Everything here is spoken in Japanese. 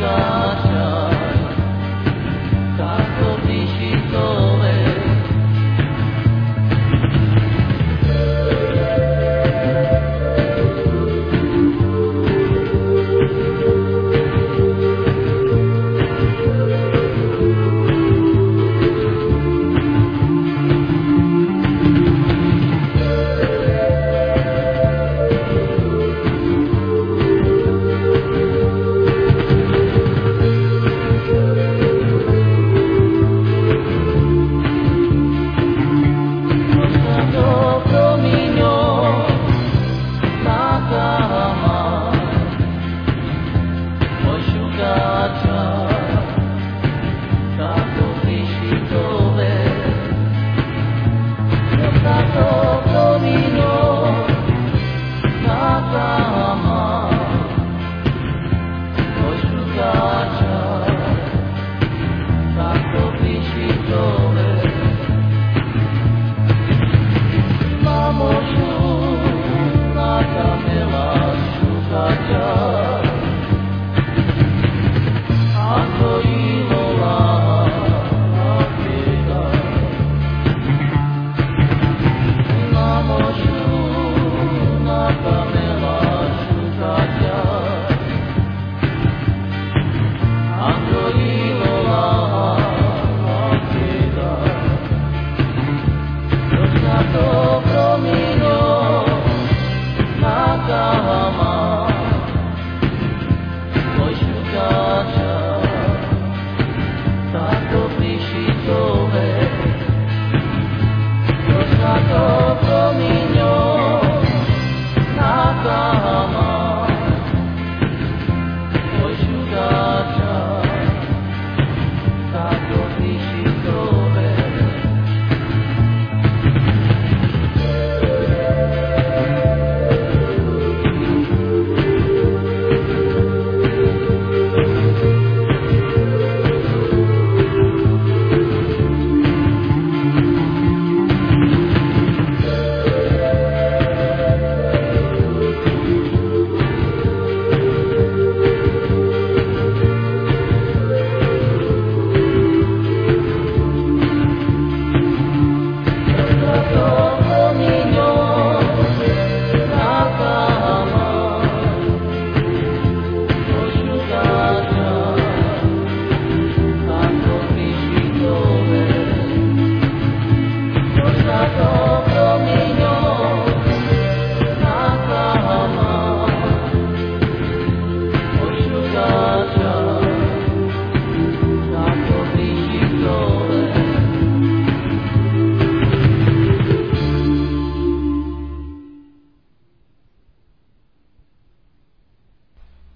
God.